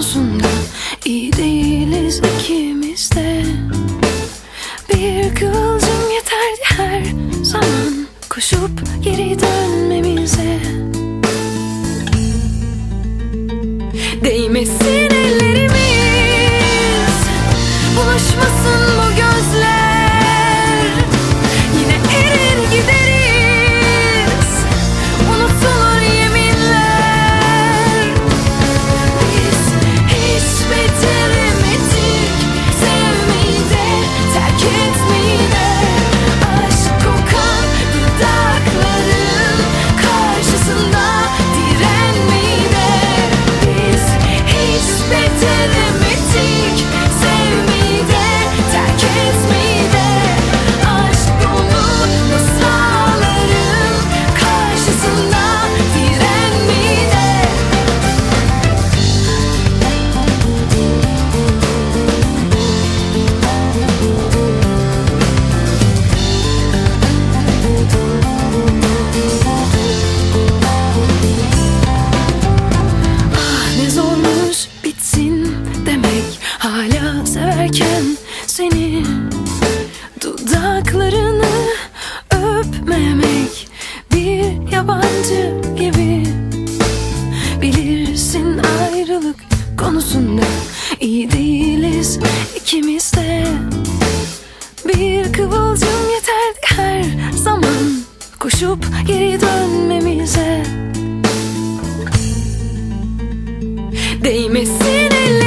konusunda iyi değiliz ikimiz de. Bir kılcım yeterdi her zaman Koşup geri dönmemize. Değmesin Dudaklarını öpmemek Bir yabancı gibi. Bilirsin ayrılık konusunda iyi değiliz ikimiz de. Bir kıvılcım yeterdi her zaman Koşup geri dönmemize. Değmesin ellerimiz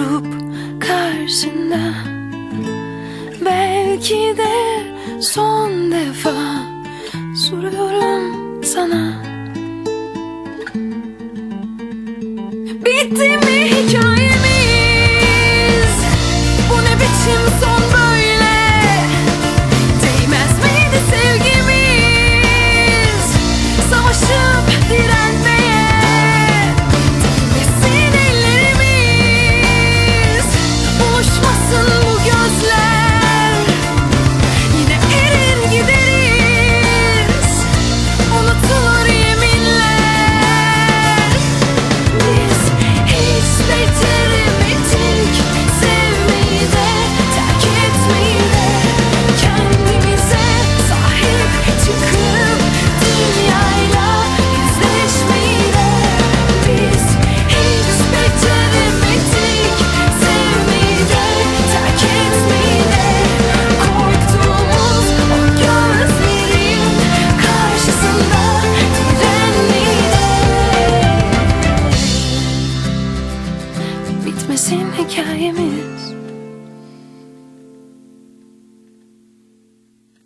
durup karşında Belki de son defa soruyorum sana Bitti mi hikayemiz? Bu ne biçim son böyle? Değmez miydi sevgimiz? Savaşıp direnmeye Bitmesin hikayemiz